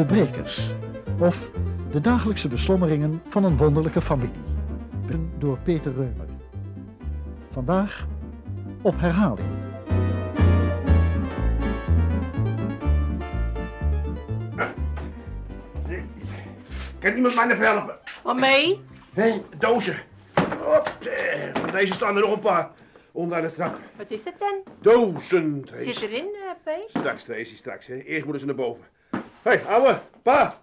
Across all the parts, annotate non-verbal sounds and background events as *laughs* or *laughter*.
De Brekers. Of De dagelijkse beslommeringen van een wonderlijke familie. Door Peter Reumer. Vandaag op herhaling. Kan iemand mij even helpen? Waarmee? Hé, dozen. Hop, eh, van deze staan er nog een paar. Onder de trap. Wat is dat dan? Dozen. Zit erin, uh, Pees? Straks, Tracy, straks. Hè. Eerst moeten ze naar boven. Hé, hey, ouwe, pa.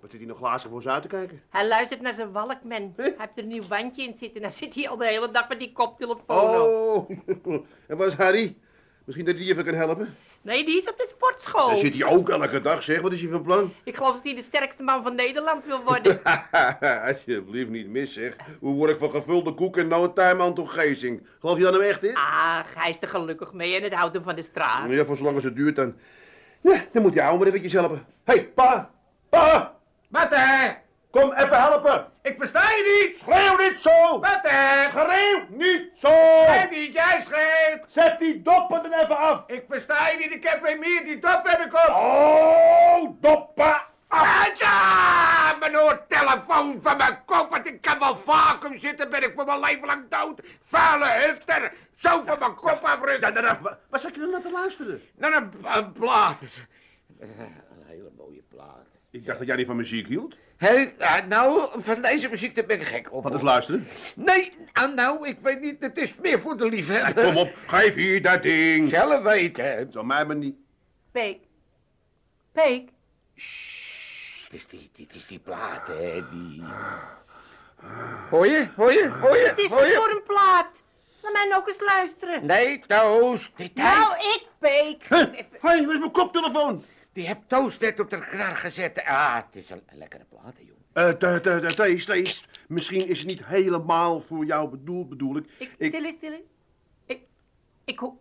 Wat zit hij nog glazen voor ze uit te kijken? Hij luistert naar zijn walkman. Hij heeft er een nieuw bandje in zitten. Nou zit hij al de hele dag met die koptelefoon op. Oh, *laughs* en waar is Harry? Misschien dat hij even kan helpen? Nee, die is op de sportschool. Daar zit hij ook elke dag, zeg. Wat is hij van plan? Ik geloof dat hij de sterkste man van Nederland wil worden. *laughs* Alsjeblieft niet mis, zeg. Hoe word ik van gevulde koek en no time aan toegezing? Geloof je daar nou echt in? Ach, hij is er gelukkig mee en het houdt hem van de straat. Ja, voor zolang als het duurt dan... Ja, dan moet die ouwe maar eventjes helpen. Hé, hey, pa! Pa! Wat hè? Kom even helpen! Ik versta je niet. Schreeuw niet zo! Wat hè? Schreeuw niet zo! Schreeuw niet, jij schreeuwt. Zet die doppen er even af! Ik versta je niet, ik heb weer meer, die dop heb ik op. Oh, doppen! Ja, mijn oortelefoon van mijn kop, want ik kan wel vacuüm zitten, ben ik voor mijn leven lang dood. Vuile hufter, zo van mijn kop afrukken. Ja, nou, wa- Waar zat je dan naar te luisteren? Naar een, een plaat. Een hele mooie plaat. Ik dacht dat jij niet van muziek hield. Hé, nou, van deze muziek daar ben ik gek op. Wat is luisteren? Nee, ah, nou, ik weet niet, het is meer voor de liefhebber. Kom op, geef hier dat ding. Zelf weten. Zo mij maar niet. Peek. Peek. Het is die, dit is die plaat, hè, die... Hoor je, hoor je, hoor je, Wat is je? voor een plaat? Laat mij nog eens luisteren. Nee, Toos, die, Nou, ik, Peek. Hé, hey, waar is mijn koptelefoon? die hebt Toos net op de knar gezet. Ah, het is een, lekkere plaat, hè, jongen. Eh, te- te- te- Thees, Thees. Misschien is het niet helemaal voor jou bedoeld, bedoel ik. Ik, Ik- Stil, stil. Ik, ik, ho-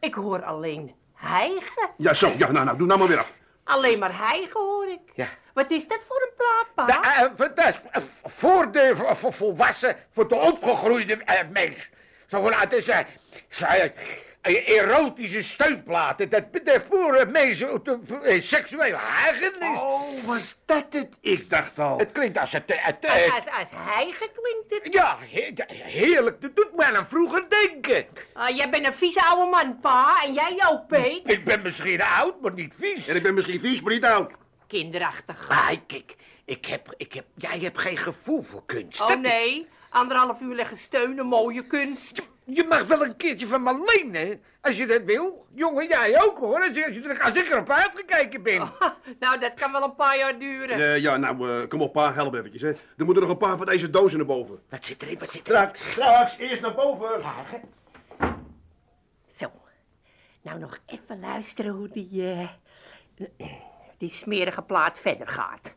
ik hoor alleen hijgen. Ja, zo, ja, nou, nou, doe nou maar weer af. Alleen maar hijgen hoor ik. Ja. Wat is dat voor een plaat, pa? Da- eh, dat is, eh, voor de voor, volwassen, voor de opgegroeide eh, mens. Zo, het is eh, erotische steunplaten. Dat betreft voor mensen eh, seksuele hagenis. Oh, was dat het? Ik dacht al. Het klinkt als het... eh, het, eh, Als, als, als hijgen klinkt het. ja, he- ja, heerlijk. Dat doet me aan vroeger denken. Ah, jij bent een vieze oude man, pa. En jij ook, Peek. Ik ben misschien oud, maar niet vies. En ik ben misschien vies, maar niet oud. Kinderachtig. Ah, kijk, ik heb, ik heb, jij hebt geen gevoel voor kunst. Oh Dat is- nee, anderhalf uur leggen steunen, mooie kunst. Je mag wel een keertje van me lenen, als je dat wil. Jongen, jij ook hoor, als, je, als, je er, als ik erop uitgekeken ben. *laughs* nou, dat kan wel een paar jaar duren. Eh, ja, nou, eh, kom op, pa, help eventjes, hè. Er moeten nog een paar van deze dozen naar boven. Wat zit erin, wat zit erin? Straks, straks, eerst naar boven. Zo. Nou, nog even luisteren hoe die, eh, die smerige plaat verder gaat.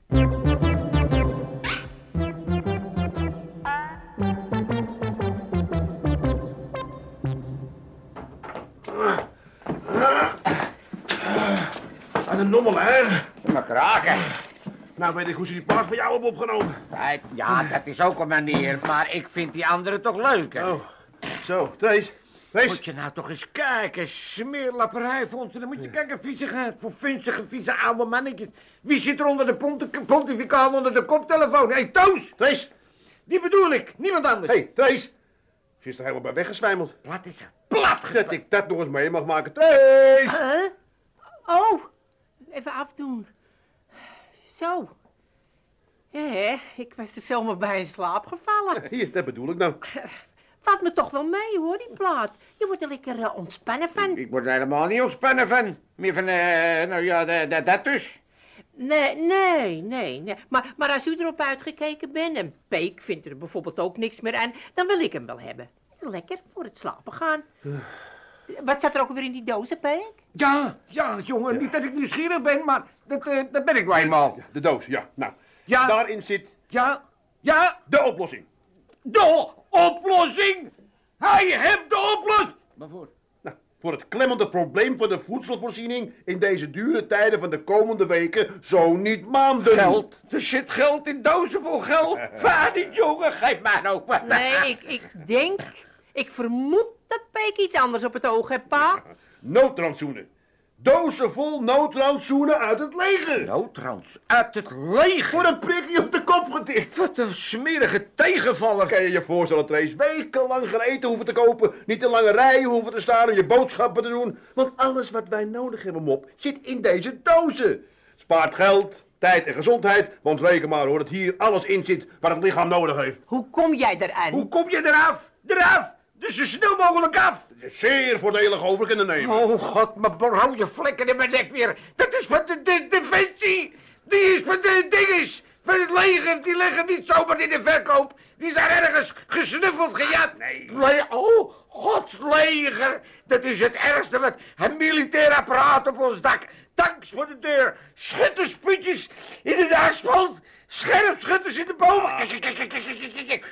Aan de nommel, hè. Maar kraken. Nou weet ik hoe ze die plaat van jou hebben opgenomen. Ja, dat is ook een manier, maar ik vind die andere toch leuker. Oh, zo, Thees. Thees. Moet je nou toch eens kijken, smeerlapperij vond je. Dan moet je kijken, viezigheid voor vunzige, vieze oude mannetjes. Wie zit er onder de pontificaal onder de koptelefoon? Hé, hey, Toos! Thees. Die bedoel ik, niemand anders. Hé, hey, Thees. Ze is er helemaal bij weggeswijmeld. Wat is er? Plat Dat ik dat nog eens mee mag maken. Thees. Huh? Oh, even afdoen. Zo. Ja, hè, ik was er zomaar bij in slaap gevallen. *laughs* Hier, dat bedoel ik nou. Valt me toch wel mee, hoor, die plaat. Je wordt er lekker eh, ontspannen van. Ik word er helemaal niet ontspannen van. Meer van, eh, nou ja, dat- dat- dus. Nee, nee, nee, nee. Maar, maar als u erop uitgekeken bent en Peek vindt er bijvoorbeeld ook niks meer aan, dan wil ik hem wel hebben. Is lekker voor het slapen gaan. Wat staat er ook weer in die dozen, Peek? Ja, ja, jongen, niet dat ik nieuwsgierig ben, maar dat, eh, dat ben ik nou eenmaal. De doos, ja. Nou, Ja. daarin zit Ja, ja, de oplossing. de oplossing. Hij heeft de oplossing. Waarvoor? Nou, voor het klemmende probleem van de voedselvoorziening in deze dure tijden van de komende weken, zo niet maanden. Geld. Er zit geld in dozen vol geld. *laughs* Vaar niet, jongen, geef mij nou wat. Nee, ik, ik denk, ik vermoed dat Peek iets anders op het oog heeft, pa. Noodrantsoenen. Dozen vol noodrandsoenen uit het leger. Noodtrans uit het leger. Voor een prikje op de kop getikt. Wat een smerige tegenvaller. Kan je je voorstellen, Trace, wekenlang geen eten hoeven te kopen, niet in lange rijen hoeven te staan om je boodschappen te doen. Want alles wat wij nodig hebben, Mop, zit in deze dozen. Spaart geld, tijd en gezondheid, want reken maar hoor, dat hier alles in zit wat het lichaam nodig heeft. Hoe kom jij eraan? Hoe kom je eraf? Eraf! Dus zo snel mogelijk af! Is zeer voordelig over kunnen nemen. Oh god, mijn rode vlekken in mijn nek weer. Dat is van de, de defensie. Die is van de dinges. Van het leger. Die liggen niet zomaar in de verkoop. Die zijn ergens gesnuffeld, gejat. Nee. Le oh, gods leger. Dat is het ergste wat een militair apparaat op ons dak. Tanks voor de deur. Schuttersputjes in het asfalt. Scherpschutters in de bomen. Kijk, kijk,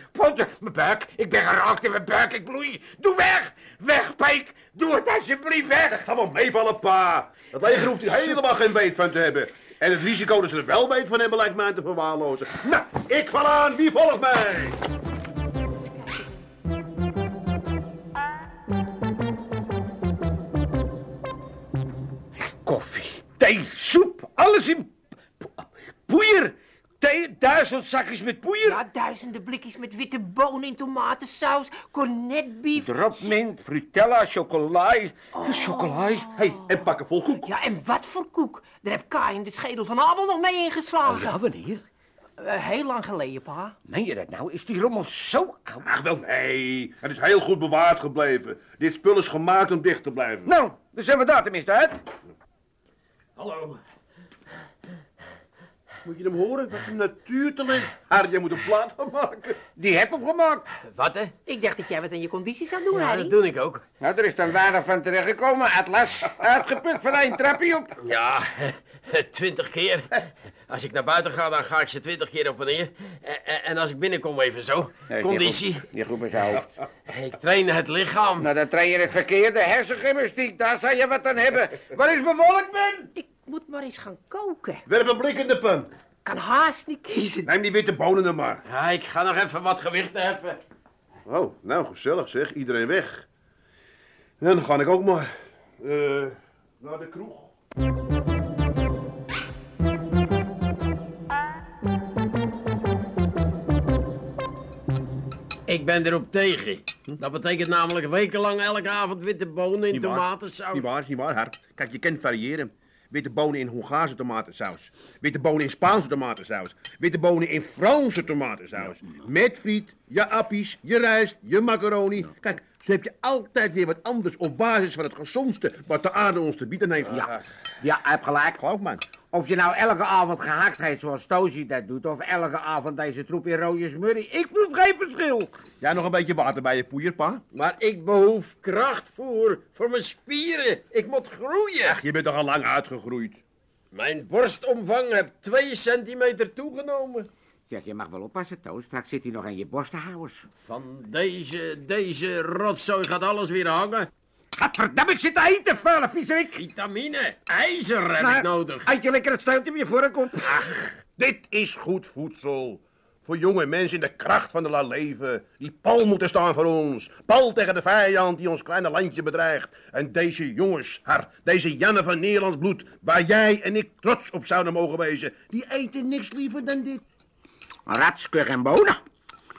mijn buik. Ik ben geraakt in mijn buik. Ik bloei. Doe weg. Weg, Peek. Doe het alsjeblieft weg. Het zal wel meevallen, pa. Het leger hoeft hier helemaal geen weet van te hebben. En het risico dat ze er wel weet van hebben lijkt mij te verwaarlozen. Nou, ik val aan. Wie volgt mij? Koffie, thee, soep, alles in po- poeier. Thee, duizend zakjes met poeier. Ja, duizenden blikjes met witte bonen in tomatensaus, cornetbief. Dropmint, frutella, chocolade. Chocolade. hey, en pakken vol koek. Ja, en wat voor koek. Daar heb Kai in de schedel van Abel nog mee ingeslagen. Oh ja, wanneer? Eh, heel lang geleden, pa. Meen je dat nou? Is die rommel zo oud? Ach wel, nee. Het is heel goed bewaard gebleven. Dit spul is gemaakt om dicht te blijven. Nou, dan zijn we daar tenminste uit. Hallo. Moet je hem horen? Wat een natuurtalent. Harry, moet een plaat van maken. Die heb ik gemaakt. Wat, hè? Ik dacht dat jij wat aan je conditie zou doen, Ja, Harry. dat doe ik ook. Nou, er is dan weinig van terechtgekomen. Atlas, uitgeput van één trapje op. Ja, *laughs* twintig keer. Als ik naar buiten ga, dan ga ik ze twintig keer op en neer. En, als ik binnenkom even zo. Conditie. Die groep is hoofd. Ik train het lichaam. Nou, dan train je het verkeerde. Hersengymnastiek, daar zou je wat aan hebben. Waar is mijn wolkman? Ik moet maar eens gaan koken. Werp een blik in de pan. Kan haast niet kiezen. Neem die witte bonen er maar. Ja, ik ga nog even wat gewicht heffen. Oh, nou gezellig zeg. Iedereen weg. Dan ga ik ook maar. Eh, naar de kroeg. Ik ben erop tegen. Dat betekent namelijk wekenlang elke avond witte bonen in Niet tomatensaus. Niet waar, niet waar, Hart. Kijk, je kunt variëren. Witte bonen in Hongaarse tomatensaus. Witte bonen in Spaanse tomatensaus. Witte bonen in Franse tomatensaus. Met friet, je appies, je rijst, je macaroni. Kijk, zo heb je altijd weer wat anders op basis van het gezondste wat de aarde ons te bieden heeft. Ja, ja, hij heeft gelijk. Geloof man. Of je nou elke avond gehakt heeft zoals Tozy dat doet, of elke avond deze troep in rode smurrie, ik proef geen verschil. Jij nog een beetje water bij je poeier, pa? Maar ik behoef krachtvoer voor mijn spieren. Ik moet groeien. Ach, je bent toch al lang uitgegroeid. Mijn borstomvang heeft twee centimeter toegenomen. Zeg, je mag wel oppassen, Toos. Straks zit hij nog aan je borstenhouders. Van deze, deze rotzooi gaat alles weer hangen. Gadverdamme, ik zit te eten, vuile viezerik. Vitamine, ijzer heb Nou, ik nodig. Eet je lekker het steuntje op je vorkop. Dit is goed voedsel. Voor jonge mensen in de kracht van de la leven. Die pal moeten staan voor ons. Pal tegen de vijand die ons kleine landje bedreigt. En deze jongens, haar, deze Janne van Nederlands bloed, waar jij en ik trots op zouden mogen wezen, die eten niks liever dan dit. Ratskeur en bonen.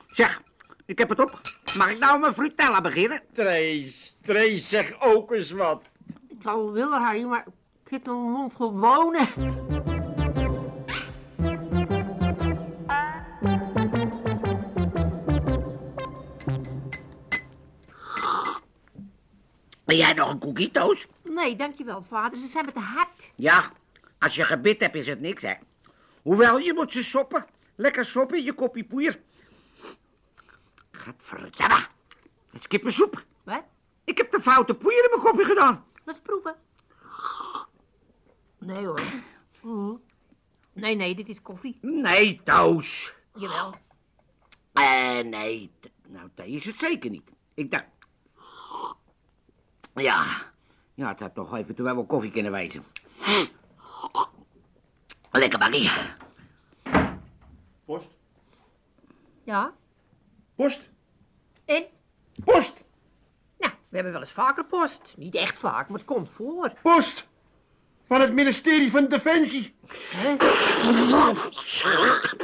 Zeg, ik heb het op. Mag ik nou met frutella beginnen? Trace, Trace, zeg ook eens wat. Ik zou willen, Harry, maar ik heb mijn mond gewonnen. Ben jij nog een koekie, Toos? Nee, dankjewel, vader. Ze zijn met de hart. Ja, als je gebit hebt is het niks, hè. Hoewel, je moet ze soppen. Lekker soppen in je kopje poeier. Gadverdamme. Het is kippensoep. Wat? Ik heb de foute poeier in mijn kopje gedaan. Laat eens proeven. Nee hoor. Mhm. Nee, nee, dit is koffie. Nee, Toos. Jawel. Eh, nee. Nou, thee is het zeker niet. Ik dacht... Ja, ja, het had toch eventueel wel koffie kunnen wezen. Lekker bakkie. Post, Ja. post, En? post, Nou, we hebben wel eens vaker post. Niet echt vaak, maar het komt voor. post. van het ministerie van Defensie.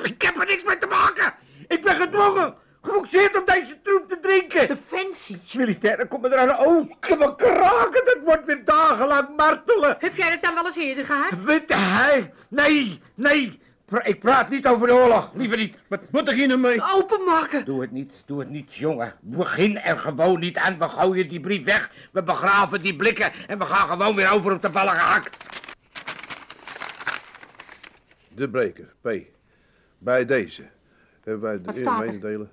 Ik heb er niks mee te maken. Ik ben gedwongen, geforceerd om deze troep te drinken. Defensie. Militairen komen eraan. Oh, een kraken. Dat wordt weer dagenlang martelen. Heb jij dat dan wel eens eerder gehad? Weet hij? Nee, nee. Pra- Ik praat niet over de oorlog. Liever niet. Wat moet er hier nou mee? Openmaken. Doe het niet, doe het niet, jongen. Begin er gewoon niet aan. We gooien die brief weg. We begraven die blikken. En we gaan gewoon weer over op de vallen gehakt. De breker, P. Bij deze. Hebben wij de Wat eerste staat er? mededelen.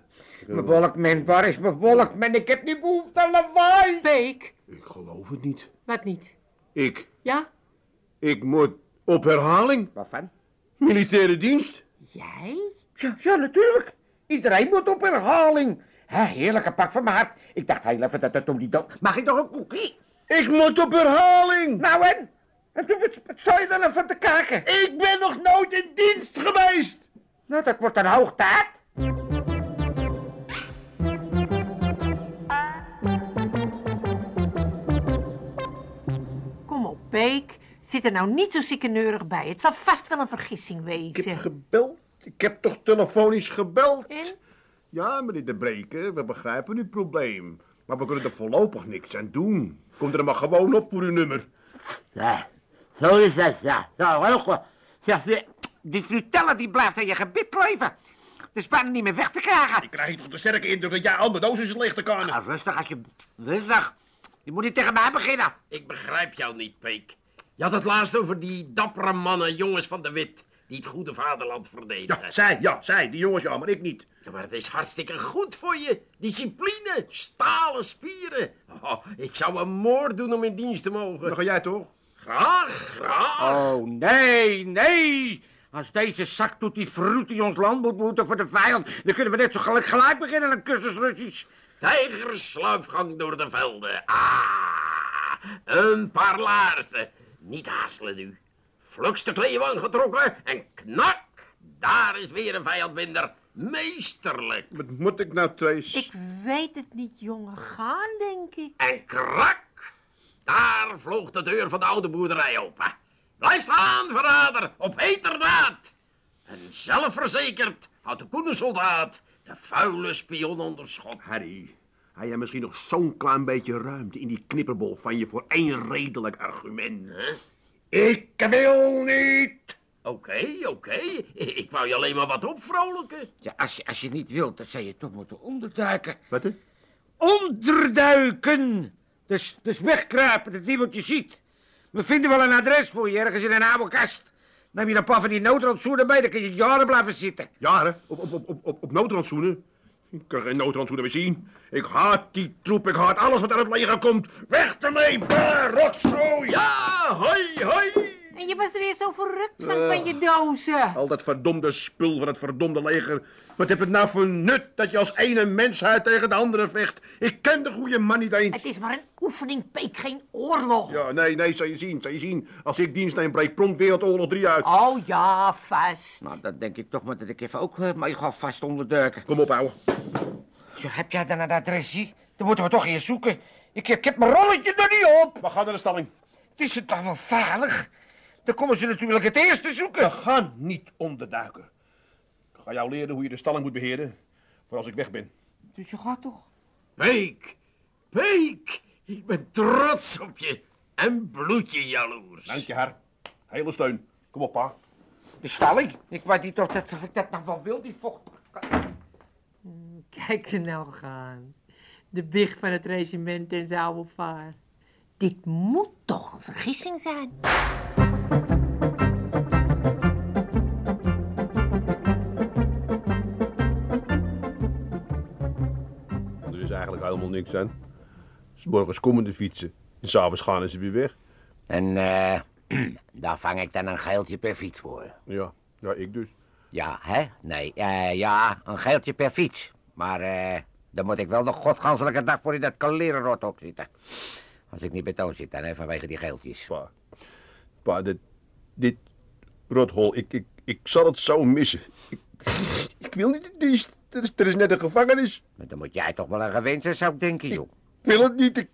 Mijn volkman, waar is mijn volkman? Ik heb niet behoefte aan lawaai. Beek. Ik geloof het niet. Wat niet? Ik, Ja? ik moet op herhaling. Waarvan? Militaire dienst. Jij? Ja, ja, natuurlijk. Iedereen moet op herhaling. Hè, heerlijke pak van mijn hart. Ik dacht heel even dat het om die dood... Mag ik nog een koekie? Ik moet op herhaling. Nou en? En toen, wat, wat sta je dan even te kijken? Ik ben nog nooit in dienst geweest. Nou, dat wordt een hoog tijd. Zit er nou niet zo ziekeneurig bij. Het zal vast wel een vergissing Ik heb wezen. gebeld. Ik heb toch telefonisch gebeld? En? Ja, meneer De Breken, we begrijpen uw probleem. Maar we kunnen er voorlopig niks aan doen. Kom er maar gewoon op voor uw nummer. Ja, zo is dat, ja. Ja, heel goed. Ja, die, die die blijft aan je gebit kleven. Is bijna niet meer weg te krijgen. Ik krijg toch de sterke indruk dat jij al met dozen licht te kan. Nou, rustig als je... Rustig. Je moet niet tegen mij beginnen. Ik begrijp jou niet, Peek. Je had het laatst over die dappere mannen, jongens van de Wit, die het goede vaderland verdedigen. Ja, zij, ja, zij, die jongens ja, maar ik niet. Ja, maar het is hartstikke goed voor je. Discipline, stalen spieren. Oh, ik zou een moord doen om in dienst te Dan mogen. ga jij toch? Graag, graag. Oh, nee, nee. Als deze zak doet die fruit die ons land moet moeten voor de vijand... dan kunnen we net zo gelijk, gelijk beginnen aan een cursus Russisch. Tijgersluipgang door de velden. Ah, een paar laarzen. Niet aarzelen nu. Fluks de kleeuw aangetrokken en knak. Daar is weer een vijandbinder. Meesterlijk. Wat moet ik nou, Trace? Ik weet het niet, jongen. Gaan, denk ik. En krak. Daar vloog de deur van de oude boerderij open. Blijf staan, verrader, op heterdaad. En zelfverzekerd houdt de koene soldaat de vuile spion onder schot. Harry, hij heeft misschien nog zo'n klein beetje ruimte in die knipperbol van je voor één redelijk argument. Huh? Ik wil niet. Oké, oké. Ik wou je alleen maar wat opvrolijken. Ja, als je, als je niet wilt, dan zou je toch moeten onderduiken. Wat, hè? Onderduiken! Dus, dus wegkruipen, dat niemand je ziet. We vinden wel een adres voor je, ergens in een oude kast. Neem je een paar van die noodrandsoenen bij, dan kun je jaren blijven zitten. Jaren? Op, op, op, op, op, op noodrandsoenen? Ik kan geen noodrandsoenen meer zien. Ik haat die troep, ik haat alles wat uit het leger komt. Weg ermee, rotzooi! Ja, hoi, hoi. En je was er eerst zo verrukt van, van je dozen. Al dat verdomde spul van het verdomde leger. Wat heeft het nou voor nut dat je als ene mensheid tegen de andere vecht? Ik ken de goede man niet eens. Het is maar een oefening, Peek, geen oorlog. Ja, nee, nee, zal je zien, zal je zien. Als ik dienst neem, breekt prompt Wereldoorlog 3 uit. Oh ja, vast. Nou, dan denk ik toch maar dat ik even ook uh, mee ga vast onderduiken. Kom op, ouwe. Zo, heb jij dan een adresje? Dan moeten we toch eerst zoeken. Ik heb, ik heb mijn rolletje er niet op. We gaan naar de stalling. Het is het toch wel veilig? Dan komen ze natuurlijk het eerste zoeken. We gaan niet onderduiken. Ik ga jou leren hoe je de stalling moet beheren. Voor als ik weg ben. Dus je gaat toch? Peek, Peek, ik ben trots op je en bloedje jaloers. Dank je, haar. Hele steun. Kom op, pa. De stalling? Ik weet niet of, dat, of ik dat nou wel wil, die vocht. Kijk ze nou gaan. De big van het regiment en zijn oude vaar. Dit moet toch een vergissing zijn? Helemaal niks aan. S morgens komen de fietsen. En s'avonds gaan ze weer weg. En eh, *clears throat* daar vang ik dan een geeltje per fiets voor. Ja, ja, ik dus. Ja, hè? Nee, eh, ja, een geeltje per fiets. Maar eh, dan moet ik wel nog godganselijke dag voor in dat kalerenrot op zitten. Als ik niet betoon zit dan, hè, vanwege die geeltjes. Pa, pa, dit, dit rothol, ik, ik, ik zal het zo missen. Ik, ik wil niet in dienst. Er is, er is net een gevangenis. Maar dan moet jij toch wel een gewend zijn, zou ik denken, joh. Ik wil het niet. Ik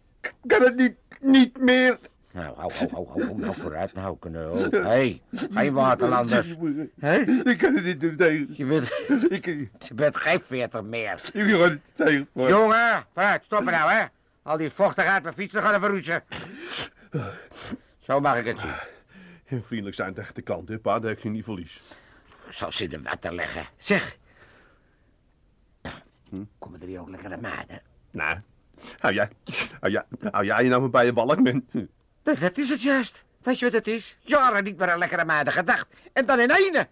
kan het niet, niet meer. Nou, hou, hou, hou, hou, hou, nou vooruit, nou, knul. Hé, hey, geen waterlanders. Hé? Ik kan het niet doen tegen. Je bent, Ik, je bent geen veertig meer. ik kan het tegen. Jongen, vooruit, stoppen nou, hè. Al die vochtigheid mijn fiets te gaan verroezen. Zo mag ik het zien. Heel vriendelijk zijn tegen de klant, hè, pa, dat ik je niet verlies. Ik zal ze in de water leggen. Zeg. Hm? Komen er hier ook lekkere maanden? Nou, hou jij, hou jij, hou jij je nou maar bij je balk, man. Dat, dat is het juist. Weet je wat het is? Jaren niet meer aan lekkere maanden gedacht. En dan in ene.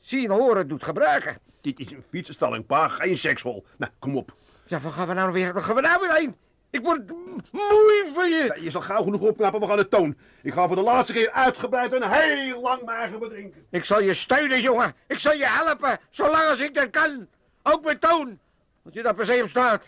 Zien en horen doet gebruiken. Dit is een fietsenstalling, pa, geen sekshol. Nou, kom op. Ja, waar gaan we nou weer, waar gaan we nou weer heen? Ik word moe van je. Ja, je zal gauw genoeg opknappen, we gaan de toon. Ik ga voor de laatste keer uitgebreid en heel lang mijn eigen bedrinken. Ik zal je steunen, jongen. Ik zal je helpen, zolang als ik dat kan. Ook met toon. Als je dat per se op staat.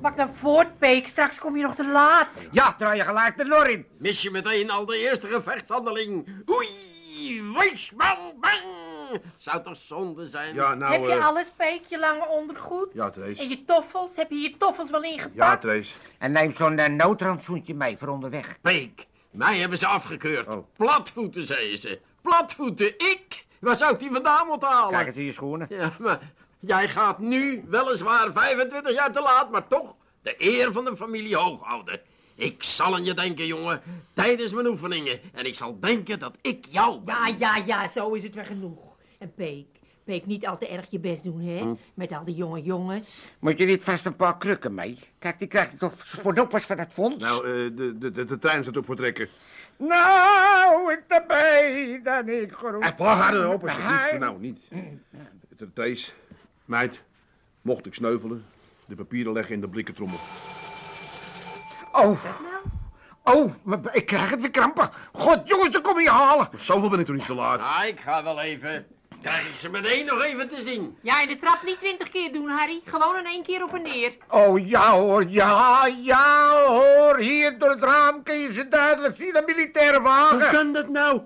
Pak dan voort, Peek. Straks kom je nog te laat. Ja, draai je gelijk de nor in. Mis je meteen al de eerste gevechtshandeling. Oei, wees bang, bang. Zou toch zonde zijn? Ja, nou... Heb je eh, alles, Peek? Je lange ondergoed? Ja, En Trace. je toffels? Heb je je toffels wel ingepakt? Ja, Trace. En neem zo'n uh, noodrandsoentje mee voor onderweg. Peek, mij hebben ze afgekeurd. Oh. Platvoeten, zeiden ze. Platvoeten, ik? Waar zou ik die vandaan moeten halen? Kijk eens in je schoenen. Ja, maar jij gaat nu weliswaar 25 jaar te laat, maar toch de eer van de familie hoog houden. Ik zal aan je denken, jongen, tijdens mijn oefeningen. En ik zal denken dat ik jou ben. Ja, ja, ja, zo is het weer genoeg. En Peek, Peek, niet al te erg je best doen, hè? Hm. Met al die jonge jongens. Moet je niet vast een paar krukken mee? Kijk, die krijgt hij toch voor noppers van het fonds? Nou, eh, de, de, de, de trein staat op voor trekken. Nou, ik erbij, dan ik groet. Eh, pa, ga erop alsjeblieft. Nee. Nou, niet. De Trace, meid, mocht ik sneuvelen, de papieren leggen in de blikken trommel. Oh, oh, maar ik krijg het weer krampig. God, jongens, dan kom je halen. Zoveel ben ik toch niet te laat. Ja, ik ga wel even. Krijg ik ze meteen nog even te zien. Ja, en de trap niet twintig keer doen, Harry. Gewoon in één keer op en neer. Oh, ja hoor, ja, ja hoor. Hier door het raam kun je ze duidelijk zien, een militaire Hoe wagen. kan dat nou?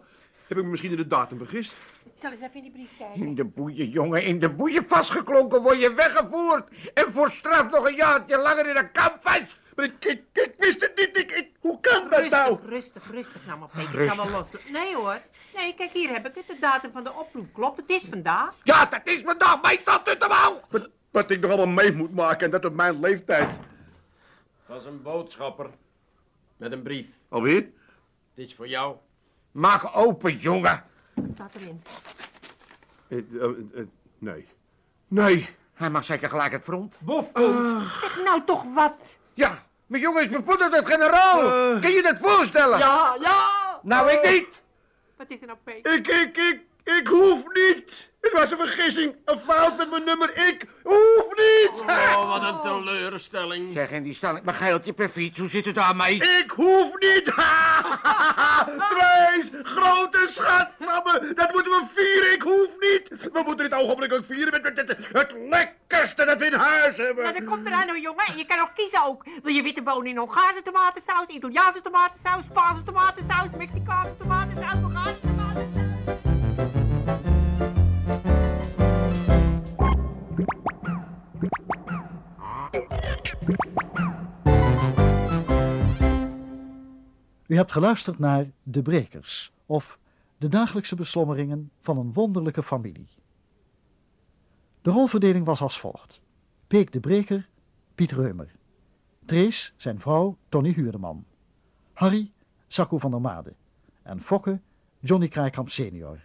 Heb ik me misschien in de datum vergist? Ik zal eens even in die brief kijken. In de boeien, jongen, in de boeien vastgeklonken word je weggevoerd. En voor straf nog een jaartje langer in een kamp vast. Maar ik, ik, ik wist het niet. Ik, ik, hoe kan dat Rustig, nou? rustig, rustig nou maar, Peek. Ik zal wel los. Nee hoor. Nee, kijk, hier heb ik het. De datum van de oproep klopt. Het is vandaag. Ja, dat is vandaag meestal tuttemal. Wat, wat ik nog allemaal mee moet maken en dat op mijn leeftijd. Dat is een boodschapper. Met een brief. Alweer? Het is voor jou. Maak open, jongen. Wat staat erin? Eh, nee. Nee. Hij mag zeker gelijk het front. Bof komt. Zeg nou toch wat. Ja, mijn jongen is bevorderd tot generaal. Eh. Kun je dat voorstellen? Ja, ja. Nou, ik niet. Wat is er nou, Peek? Ik, ik, ik, ik hoef niet. Het was een vergissing. Een fout met mijn nummer. Ik hoef niet. Oh, wat een teleurstelling. Zeg, in die stelling, maar geiltje per fiets, hoe zit het daarmee? Ik hoef niet. *laughs* Trace, grote schat van me. Dat moeten we vieren. Ik hoef niet. We moeten dit ogenblikkelijk vieren met, met, met het lekkerste dat we in huis hebben. Nou, dat komt eraan, hoor, jongen. Je kan nog kiezen ook. Wil je witte bonen in Hongaarse tomatensaus, Italiaanse tomatensaus, Spaanse tomatensaus, Mexicaanse tomatensaus, Afghaanse tomatensaus? U hebt geluisterd naar De Brekers, of De dagelijkse beslommeringen van een wonderlijke familie. De rolverdeling was als volgt. Peek de Breker, Piet Reumer. Trees, zijn vrouw, Tony Huurdeman. Harry, Sacco van der Made. En Fokke, Johnny Kraaikamp senior.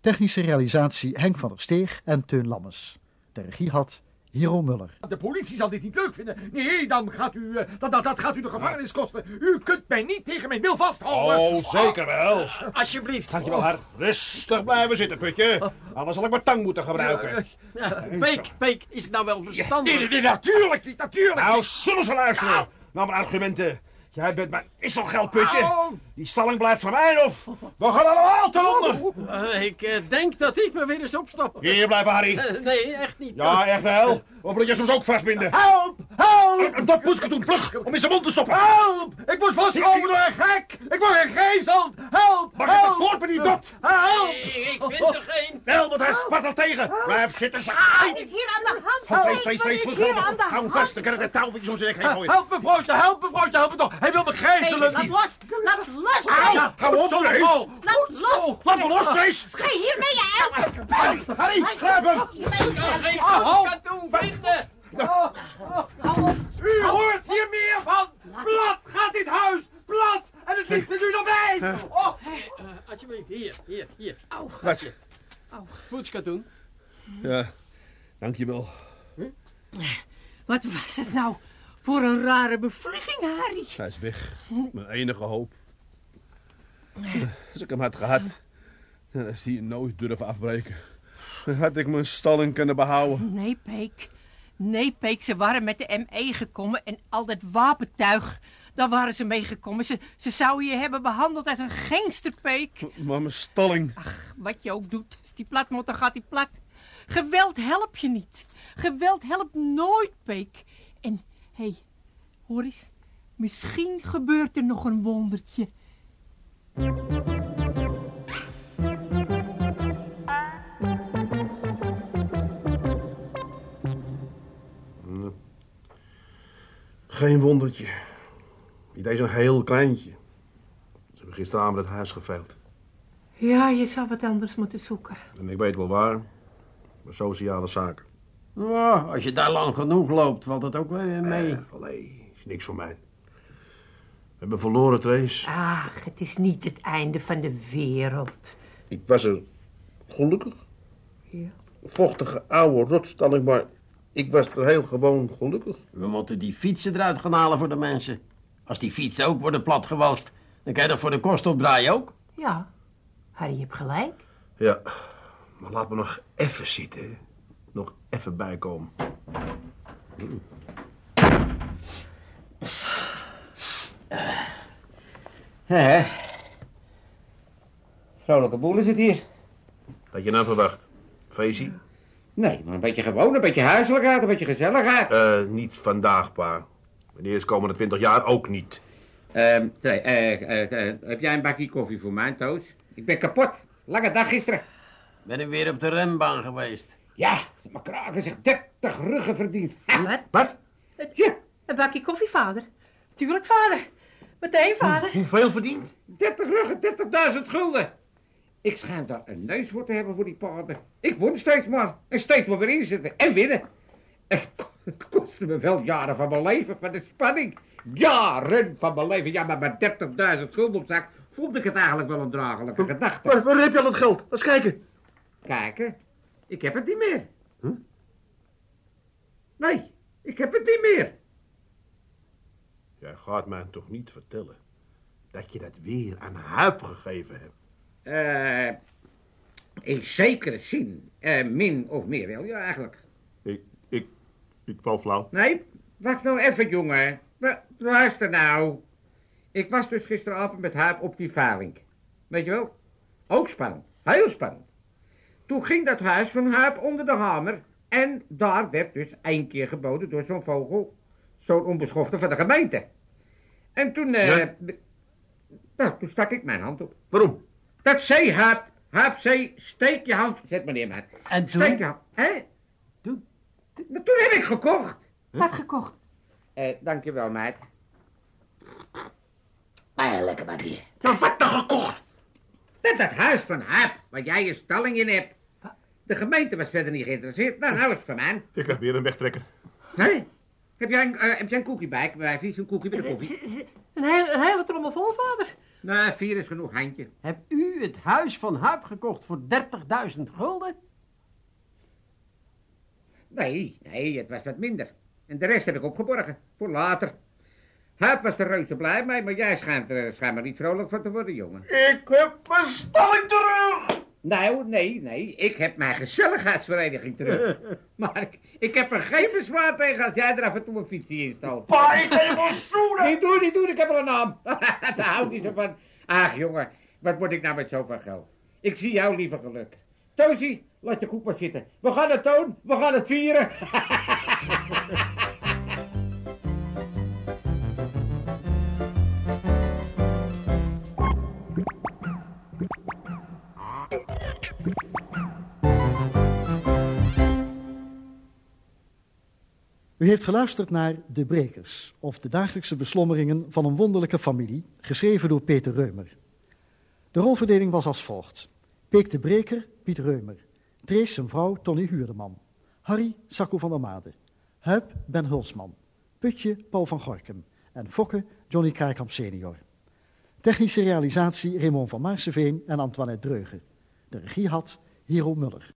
Technische realisatie Henk van der Steeg en Teun Lammes. De regie had Hero Muller. De politie zal dit niet leuk vinden. Nee, dan gaat u, eh, dat, dat, dat gaat u de gevangenis kosten. U kunt mij niet tegen mijn wil vasthouden. Oh, zeker wel. Alsjeblieft. Dankjewel, Har. Rustig blijven zitten, putje. Anders zal ik mijn tang moeten gebruiken. Ja, Peek, Peek, is het nou wel verstandig? nee, nee, natuurlijk niet, natuurlijk Nou, zullen ze luisteren. Nou, mijn argumenten. Jij bent mijn isselgeldputje. Die stalling blijft van mij, of? We gaan allemaal ten onder. Eh, ik eh, denk dat ik me weer eens opstap. Hier blijven, Harry. Eh, nee, echt niet. Ja, echt wel. Of moet je soms ook vastbinden? Help, help, Dat ik doen, plug, om in zijn mond te stoppen. help. Ik word vastgehouden door een gek. Ik word gegezeld. Help, Maar het voort met die dot! Help! Ik vind er geen. Wel, want hij spartelt tegen. Blijf zitten, Wat saai! is hier aan de hand? Wat twee, is hier aan de Hou hand? vast, dan kan ik het touwtje om zijn nek gooien. Help me, vrouwtje, help me, vrouwtje, help me toch. Hij wil me gijzelen. laat los! Laat los! Ja, hou op, Zo, Trace! Laat los! Laat me los, Trace! Ga hiermee je! Harry, Harry, grijp hem! Geen Hou. katoen vinden. U hoort hier meer van. Plat gaat dit huis. Plat. En het ligt er nu nog bij. Oh. Alsjeblieft, hier, hier, hier. Au. Wat? Poetskatoen. Ja, dankjewel. Wat was het nou voor een rare bevlieging, Harry? Hij is weg. Mijn enige hoop. Als ik hem had gehad, dan is hij nooit durven afbreken. Dan had ik mijn stalling kunnen behouden. Nee, Peek. Nee, Peek, ze waren met de ME gekomen en al dat wapentuig, daar waren ze mee gekomen. Ze, ze zouden je hebben behandeld als een gangster, Peek. Maar mijn stalling... Wat je ook doet, als die plat moet, dan gaat die plat. Geweld helpt je niet. Geweld helpt nooit, Peek. En, hé, hey, hoor eens, misschien gebeurt er nog een wondertje. Geen wondertje. Niet eens een heel kleintje. Ze hebben gisteravond het huis geveild. Ja, je zou wat anders moeten zoeken. En ik weet wel waar. Maar sociale zaken. Ja, als je daar lang genoeg loopt, valt het ook weer mee. Eh, allee, is niks voor mij. We hebben verloren, Trace. Ach, het is niet het einde van de wereld. Ik was er gelukkig. Ja. Vochtige oude rotstalling, maar ik was er heel gewoon gelukkig. We moeten die fietsen eruit gaan halen voor de mensen. Als die fietsen ook worden platgewalst, dan kan je dat voor de kost opdraaien ook. Ja, Harry, je hebt gelijk. Ja, maar laat me nog even zitten. Nog even bijkomen. Hè? Vrolijke boel is het hier. Had je nou verwacht? Feestie? Nee, maar een beetje gewoon, een beetje huiselijkheid, een beetje gezelligheid. Eh, niet vandaag, pa. De eerst komende twintig jaar ook niet. Ehm, nee, eh, eh, eh, heb jij een bakje koffie voor mij, Toos? Ik ben kapot. Lange dag gisteren. Ben ik weer op de rembaan geweest. Ja, mijn kraken zich 30 ruggen verdiend. Wat? Wat? tja, Een bakje koffie, vader. Tuurlijk, vader. Meteen, vader. Hoeveel verdiend? 30 ruggen, 30.000 gulden. Ik schijn daar een neus voor te hebben voor die paarden. Ik won steeds maar. En steeds maar weer inzetten. En winnen. Het kostte me wel jaren van mijn leven, van de spanning. Jaren van mijn leven. Ja, maar met 30.000 gulden op zak vond ik het eigenlijk wel een dragelijke gedachte. Waar, waar heb je al dat geld? Eens kijken. Kijken, ik heb het niet meer. Nee, ik heb het niet meer. Jij gaat mij toch niet vertellen dat je dat weer aan Huip gegeven hebt? Eh, in zekere zin, eh, min of meer wel, ja eigenlijk. Ik, ik, val flauw. Nee, wacht nou even, jongen. Luister nou. Ik was dus gisteravond met Huip op die veiling. Weet je wel? Ook spannend. Heel spannend. Toen ging dat huis van Huip onder de hamer. En daar werd dus één keer geboden door zo'n vogel. Zo'n onbeschofte van de gemeente. En toen, eh... Ja? Nou, toen stak ik mijn hand op. Waarom? Dat zei Huip. Huip zei, steek je hand... Zet maar neer, maat. En Steek je toen? hand. Hè? Toen? Toen heb ik gekocht. Wat gekocht? Eh, dankjewel, meid. Ah, lekker maar hier. Nou, wat dan gekocht? Dat dat huis van Huip, waar jij je stalling in hebt. De gemeente was verder niet geïnteresseerd. Nou, nou is het van mij. Ik heb weer een wegtrekker. Hé? Heb jij een, eh, heb jij een koekie bij? Bij vies een koekie met de koffie? Een hele, een hele trommel vol, vader. Nee, vier is genoeg, handje. Heb u het huis van Huip gekocht voor 30.000 gulden? Nee, nee, het was wat minder. En de rest heb ik opgeborgen. Voor later. Huip was er reuze blij mee, maar jij schijnt er schijnbaar niet vrolijk van te worden, jongen. Ik heb mijn stalling terug! Nou, nee, nee. Ik heb mijn gezelligheidsvereniging terug. *laughs* maar ik, ik heb er geen bezwaar tegen als jij er af en toe een fietsje instalt. Pa, ik heb wel zoenen! Niet doen, niet doen, ik heb al een naam. *laughs* Daar houdt niet zo van. Ach, jongen, wat moet ik nou met zoveel geld? Ik zie jou liever geluk. Toosje, laat je koepel zitten. We gaan het toon, we gaan het vieren. U heeft geluisterd naar De Brekers, of de dagelijkse beslommeringen van een wonderlijke familie, geschreven door Peter Reumer. De rolverdeling was als volgt. Peek de Breker, Piet Reumer. Trees zijn vrouw, Tony Huurdeman. Harry, Sacco van der Made. Huip, Ben Hulsman. Putje, Paul van Gorkum. En Fokke, Johnny Kraaikamp senior. Technische realisatie Raymond van Maarseveen en Antoinette Dreugen. De regie had Hero Muller.